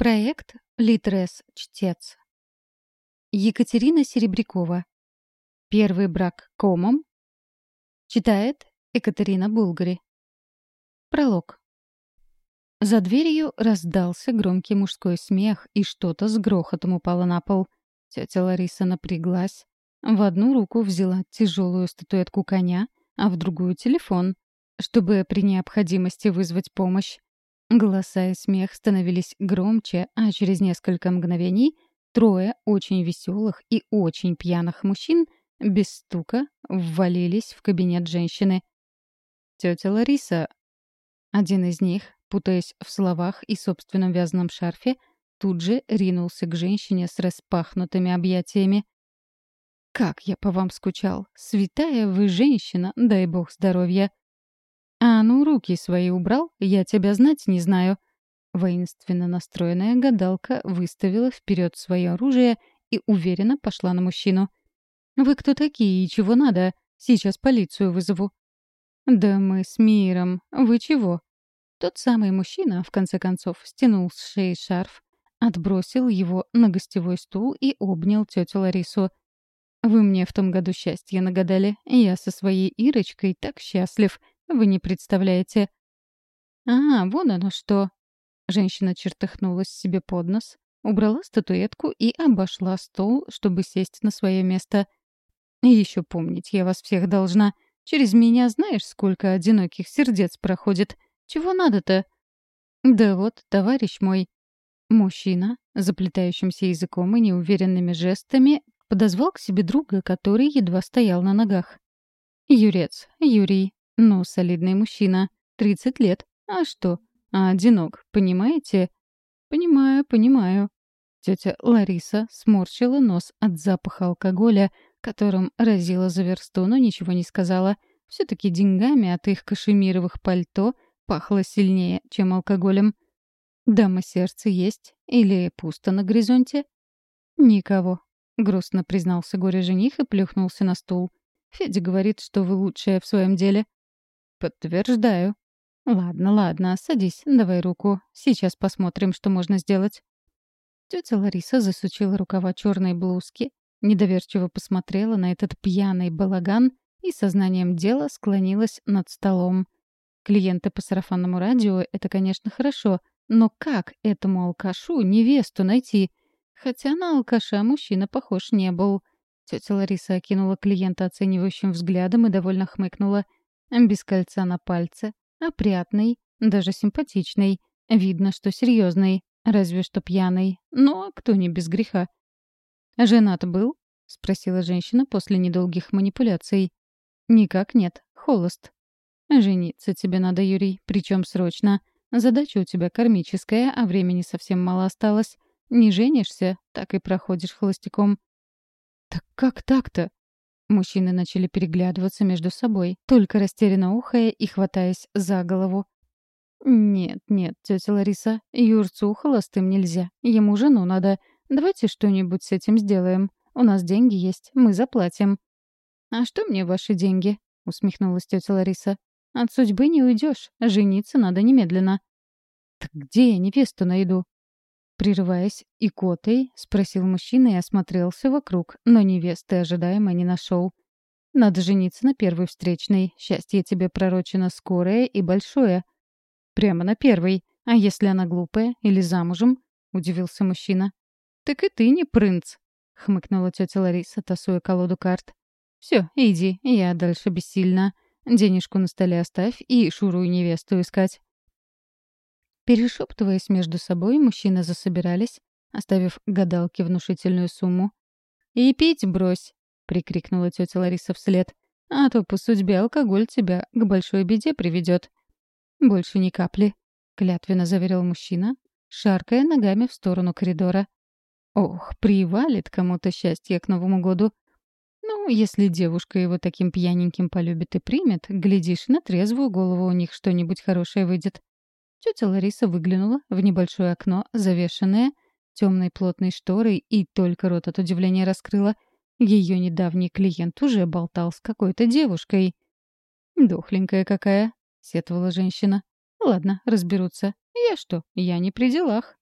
Проект «Литрес. Чтец». Екатерина Серебрякова. Первый брак комом. Читает Екатерина Булгари. Пролог. За дверью раздался громкий мужской смех, и что-то с грохотом упало на пол. Тетя Лариса напряглась. В одну руку взяла тяжелую статуэтку коня, а в другую — телефон, чтобы при необходимости вызвать помощь. Голоса и смех становились громче, а через несколько мгновений трое очень веселых и очень пьяных мужчин без стука ввалились в кабинет женщины. «Тетя Лариса...» Один из них, путаясь в словах и собственном вязаном шарфе, тут же ринулся к женщине с распахнутыми объятиями. «Как я по вам скучал! Святая вы женщина, дай бог здоровья!» «А ну, руки свои убрал, я тебя знать не знаю». Воинственно настроенная гадалка выставила вперед свое оружие и уверенно пошла на мужчину. «Вы кто такие и чего надо? Сейчас полицию вызову». «Да мы с миром. Вы чего?» Тот самый мужчина, в конце концов, стянул с шеи шарф, отбросил его на гостевой стул и обнял тетю Ларису. «Вы мне в том году счастье нагадали. Я со своей Ирочкой так счастлив. Вы не представляете. А, вон оно что. Женщина чертыхнулась себе под нос, убрала статуэтку и обошла стол, чтобы сесть на свое место. еще помнить я вас всех должна. Через меня знаешь, сколько одиноких сердец проходит. Чего надо-то? Да вот, товарищ мой. Мужчина, заплетающимся языком и неуверенными жестами, подозвал к себе друга, который едва стоял на ногах. «Юрец, Юрий, ну, солидный мужчина. 30 лет. А что? А одинок, понимаете? Понимаю, понимаю. Тетя Лариса сморщила нос от запаха алкоголя, которым разила за версту, но ничего не сказала. Все-таки деньгами от их кашемировых пальто пахло сильнее, чем алкоголем. Дама сердце есть? Или пусто на горизонте? Никого. Грустно признался горе-жених и плюхнулся на стул. Федя говорит, что вы лучшая в своем деле. «Подтверждаю». «Ладно, ладно, садись, давай руку. Сейчас посмотрим, что можно сделать». Тетя Лариса засучила рукава черной блузки, недоверчиво посмотрела на этот пьяный балаган и сознанием дела склонилась над столом. Клиенты по сарафанному радио — это, конечно, хорошо, но как этому алкашу невесту найти? Хотя на алкаша мужчина похож не был. Тетя Лариса окинула клиента оценивающим взглядом и довольно хмыкнула — без кольца на пальце, опрятный, даже симпатичный. Видно, что серьезный, разве что пьяный. Но кто не без греха. «Женат был?» — спросила женщина после недолгих манипуляций. «Никак нет. Холост». «Жениться тебе надо, Юрий, причем срочно. Задача у тебя кармическая, а времени совсем мало осталось. Не женишься, так и проходишь холостяком». «Так как так-то?» Мужчины начали переглядываться между собой, только растерянно ухая и хватаясь за голову. «Нет, нет, тетя Лариса, Юрцу холостым нельзя. Ему жену надо. Давайте что-нибудь с этим сделаем. У нас деньги есть, мы заплатим». «А что мне ваши деньги?» — усмехнулась тетя Лариса. «От судьбы не уйдешь. Жениться надо немедленно». «Так где я невесту найду?» Прерываясь икотой, спросил мужчина и осмотрелся вокруг, но невесты ожидаемо не нашел. «Надо жениться на первой встречной. Счастье тебе пророчено скорое и большое». «Прямо на первой. А если она глупая или замужем?» — удивился мужчина. «Так и ты не принц», — хмыкнула тетя Лариса, тасуя колоду карт. «Все, иди, я дальше бессильна. Денежку на столе оставь и шурую невесту искать». Перешептываясь между собой, мужчины засобирались, оставив гадалке внушительную сумму. «И пить брось!» — прикрикнула тетя Лариса вслед. «А то по судьбе алкоголь тебя к большой беде приведет». «Больше ни капли», — клятвенно заверил мужчина, шаркая ногами в сторону коридора. «Ох, привалит кому-то счастье к Новому году!» Ну, если девушка его таким пьяненьким полюбит и примет, глядишь, на трезвую голову у них что-нибудь хорошее выйдет. Тетя Лариса выглянула в небольшое окно, завешенное темной плотной шторой, и только рот от удивления раскрыла. Ее недавний клиент уже болтал с какой-то девушкой. «Дохленькая какая», — сетовала женщина. «Ладно, разберутся. Я что, я не при делах».